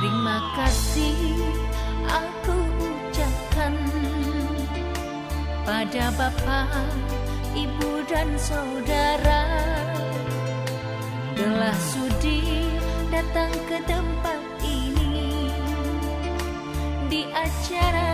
Terima kasih aku ucapkan pada Bapak, Ibu dan Saudara. Telah sudi datang ke tempat ini di acara